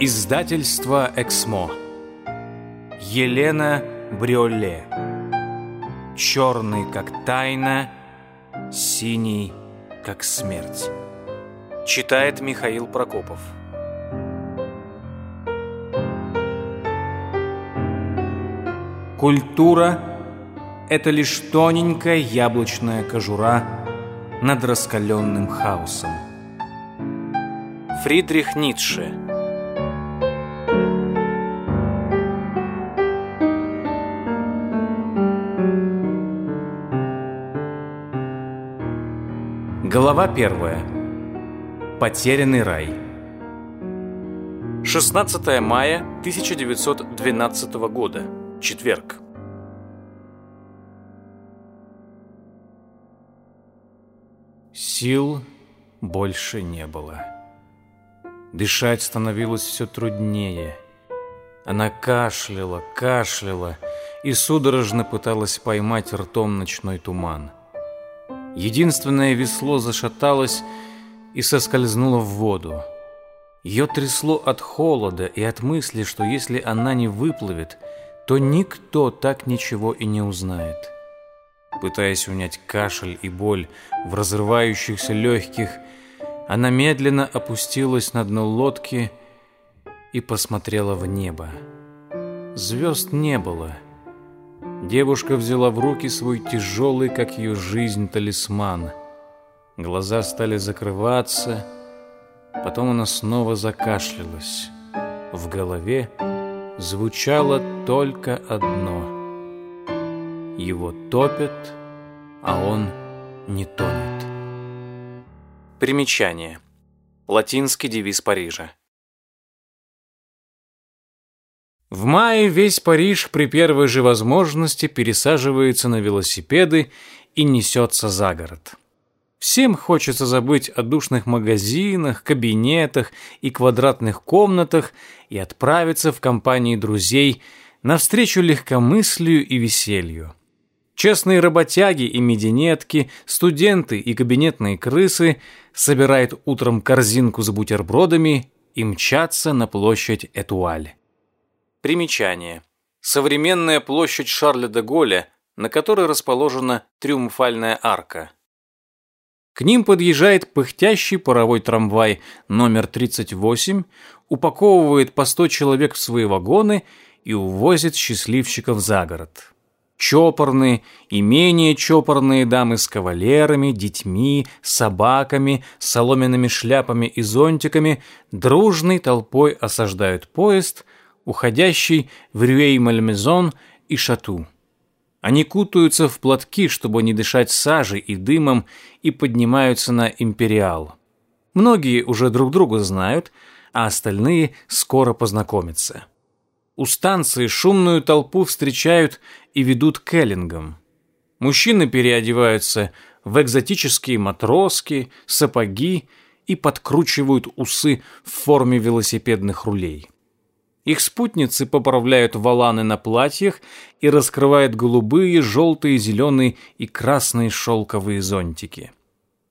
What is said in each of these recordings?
Издательство «Эксмо». Елена Бриоле. Черный, как тайна, синий, как смерть. Читает Михаил Прокопов. Культура – это лишь тоненькая яблочная кожура над раскаленным хаосом. Фридрих Ницше – Глава 1. Потерянный рай. 16 мая 1912 года. Четверг. Сил больше не было. Дышать становилось все труднее. Она кашляла, кашляла и судорожно пыталась поймать ртом ночной туман – Единственное весло зашаталось и соскользнуло в воду. Ее трясло от холода и от мысли, что если она не выплывет, то никто так ничего и не узнает. Пытаясь унять кашель и боль в разрывающихся легких, она медленно опустилась на дно лодки и посмотрела в небо. Звезд не было — Девушка взяла в руки свой тяжелый, как ее жизнь, талисман. Глаза стали закрываться, потом она снова закашлялась. В голове звучало только одно. Его топят, а он не тонет. Примечание. Латинский девиз Парижа. В мае весь Париж при первой же возможности пересаживается на велосипеды и несется за город. Всем хочется забыть о душных магазинах, кабинетах и квадратных комнатах и отправиться в компании друзей навстречу легкомыслию и веселью. Честные работяги и мединетки, студенты и кабинетные крысы собирают утром корзинку с бутербродами и мчатся на площадь Этуаль. Примечание. Современная площадь Шарля де Голля, на которой расположена Триумфальная арка. К ним подъезжает пыхтящий паровой трамвай номер 38, упаковывает по 100 человек в свои вагоны и увозит счастливчиков за город. Чопорные и менее чопорные дамы с кавалерами, детьми, собаками, соломенными шляпами и зонтиками дружной толпой осаждают поезд – уходящий в рюей Мальмезон и Шату. Они кутаются в платки, чтобы не дышать сажей и дымом, и поднимаются на Империал. Многие уже друг друга знают, а остальные скоро познакомятся. У станции шумную толпу встречают и ведут к Эллингам. Мужчины переодеваются в экзотические матроски, сапоги и подкручивают усы в форме велосипедных рулей. Их спутницы поправляют валаны на платьях и раскрывают голубые, желтые, зеленые и красные шелковые зонтики.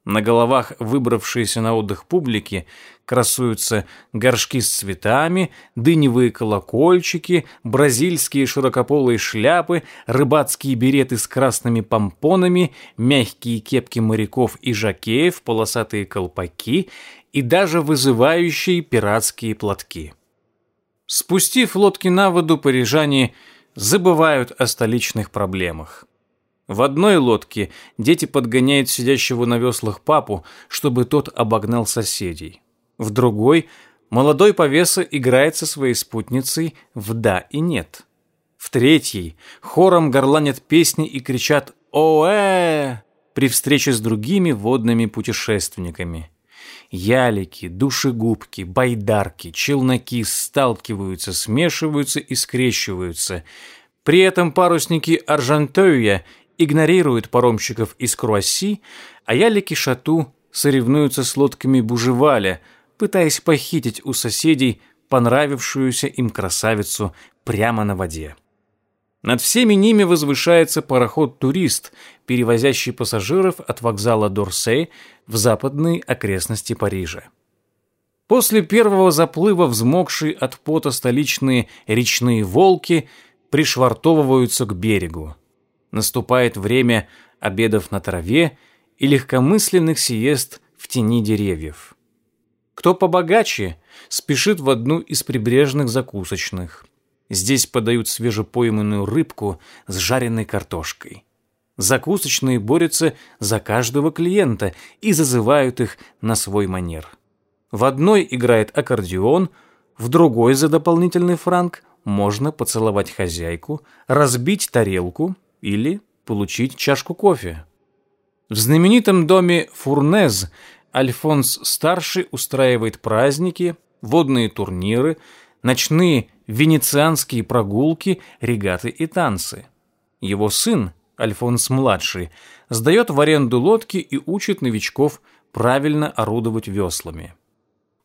На головах выбравшиеся на отдых публики красуются горшки с цветами, дыневые колокольчики, бразильские широкополые шляпы, рыбацкие береты с красными помпонами, мягкие кепки моряков и жакеев, полосатые колпаки и даже вызывающие пиратские платки. Спустив лодки на воду, парижане забывают о столичных проблемах. В одной лодке дети подгоняют сидящего на веслах папу, чтобы тот обогнал соседей. В другой молодой повеса играет со своей спутницей в «да» и «нет». В третьей хором горланят песни и кричат «Оэ!» при встрече с другими водными путешественниками ялики, душегубки, байдарки, челноки сталкиваются, смешиваются и скрещиваются. При этом парусники Аржантоя игнорируют паромщиков из Круасси, а ялики Шату соревнуются с лодками Бужеваля, пытаясь похитить у соседей понравившуюся им красавицу прямо на воде. Над всеми ними возвышается пароход «Турист», перевозящий пассажиров от вокзала Дорсей в западные окрестности Парижа. После первого заплыва взмокшие от пота столичные речные волки пришвартовываются к берегу. Наступает время обедов на траве и легкомысленных сиест в тени деревьев. Кто побогаче, спешит в одну из прибрежных закусочных. Здесь подают свежепойманную рыбку с жареной картошкой. Закусочные борются за каждого клиента и зазывают их на свой манер. В одной играет аккордеон, в другой за дополнительный франк можно поцеловать хозяйку, разбить тарелку или получить чашку кофе. В знаменитом доме Фурнез Альфонс-старший устраивает праздники, водные турниры, ночные венецианские прогулки, регаты и танцы. Его сын, Альфонс-младший, сдает в аренду лодки и учит новичков правильно орудовать веслами.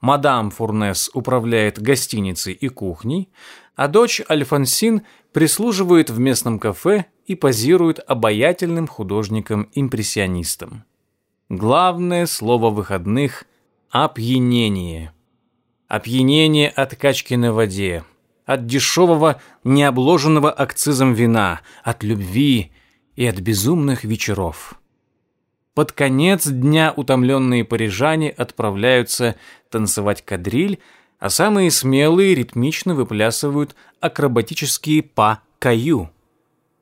Мадам Фурнес управляет гостиницей и кухней, а дочь Альфонсин прислуживает в местном кафе и позирует обаятельным художником-импрессионистом. Главное слово выходных – опьянение опьянение от качки на воде, от дешевого, необложенного акцизом вина, от любви и от безумных вечеров. Под конец дня утомленные парижане отправляются танцевать кадриль, а самые смелые ритмично выплясывают акробатические па-каю.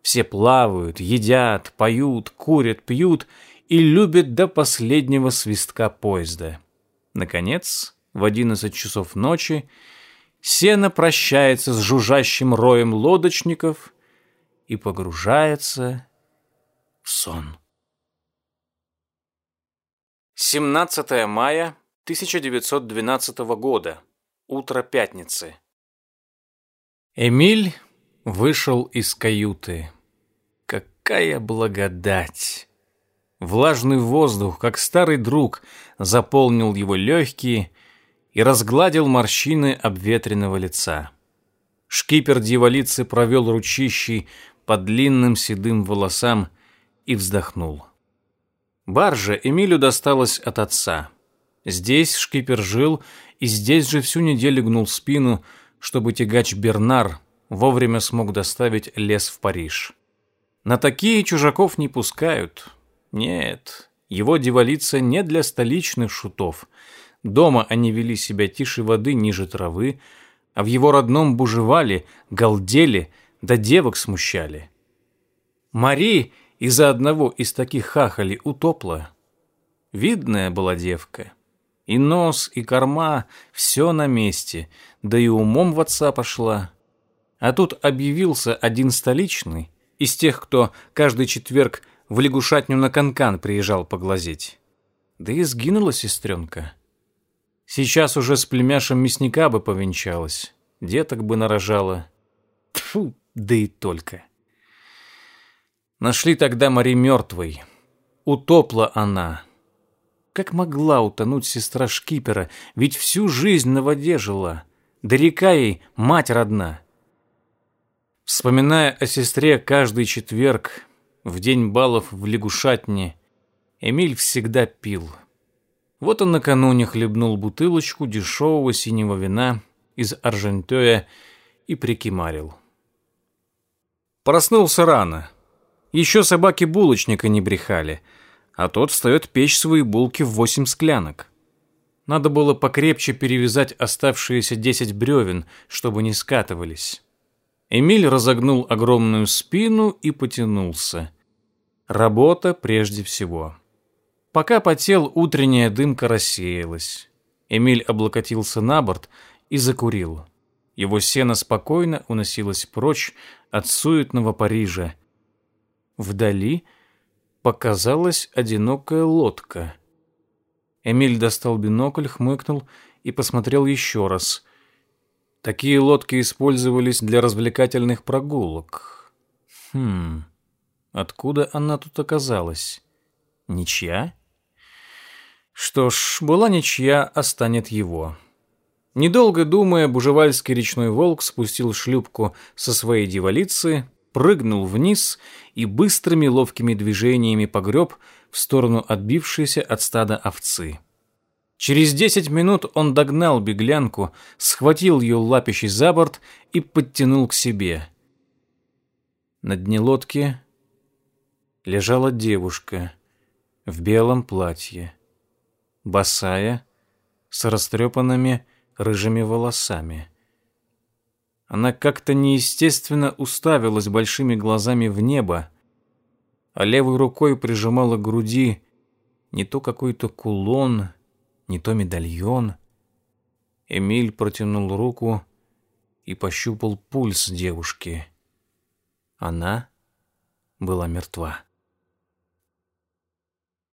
Все плавают, едят, поют, курят, пьют и любят до последнего свистка поезда. Наконец, в 11 часов ночи сено прощается с жужжащим роем лодочников и погружается в сон. 17 мая 1912 года. Утро пятницы. Эмиль вышел из каюты. Какая благодать! Влажный воздух, как старый друг, заполнил его легкие, и разгладил морщины обветренного лица. Шкипер дьяволицы провел ручищей по длинным седым волосам и вздохнул. Баржа Эмилю досталась от отца. Здесь шкипер жил и здесь же всю неделю гнул спину, чтобы тягач Бернар вовремя смог доставить лес в Париж. На такие чужаков не пускают. Нет, его девалица не для столичных шутов — Дома они вели себя тише воды, ниже травы, а в его родном бужевали, галдели, да девок смущали. Мари из-за одного из таких хахали утопла. Видная была девка. И нос, и корма, все на месте, да и умом в отца пошла. А тут объявился один столичный, из тех, кто каждый четверг в лягушатню на канкан -кан приезжал поглазеть. Да и сгинула сестренка. Сейчас уже с племяшем мясника бы повенчалась, деток бы нарожала. Тьфу, да и только. Нашли тогда Мари мертвой. Утопла она. Как могла утонуть сестра шкипера, ведь всю жизнь на воде жила. Да река ей мать родна. Вспоминая о сестре каждый четверг, в день балов в лягушатне, Эмиль всегда пил — вот он накануне хлебнул бутылочку дешевого синего вина из Аржентоя и прикимарил. Проснулся рано. Еще собаки булочника не брехали, а тот встает печь свои булки в восемь склянок. Надо было покрепче перевязать оставшиеся десять бревен, чтобы не скатывались. Эмиль разогнул огромную спину и потянулся. Работа прежде всего. Пока потел, утренняя дымка рассеялась. Эмиль облокотился на борт и закурил. Его сено спокойно уносилось прочь от суетного Парижа. Вдали показалась одинокая лодка. Эмиль достал бинокль, хмыкнул и посмотрел еще раз. Такие лодки использовались для развлекательных прогулок. Хм, откуда она тут оказалась? Ничья? Что ж, была ничья, а останет его. Недолго думая, бужевальский речной волк спустил шлюпку со своей девалицы, прыгнул вниз и быстрыми ловкими движениями погреб в сторону отбившейся от стада овцы. Через десять минут он догнал беглянку, схватил ее лапищей за борт и подтянул к себе. На дне лодки лежала девушка в белом платье босая, с растрепанными рыжими волосами. Она как-то неестественно уставилась большими глазами в небо, а левой рукой прижимала к груди не то какой-то кулон, не то медальон. Эмиль протянул руку и пощупал пульс девушки. Она была мертва.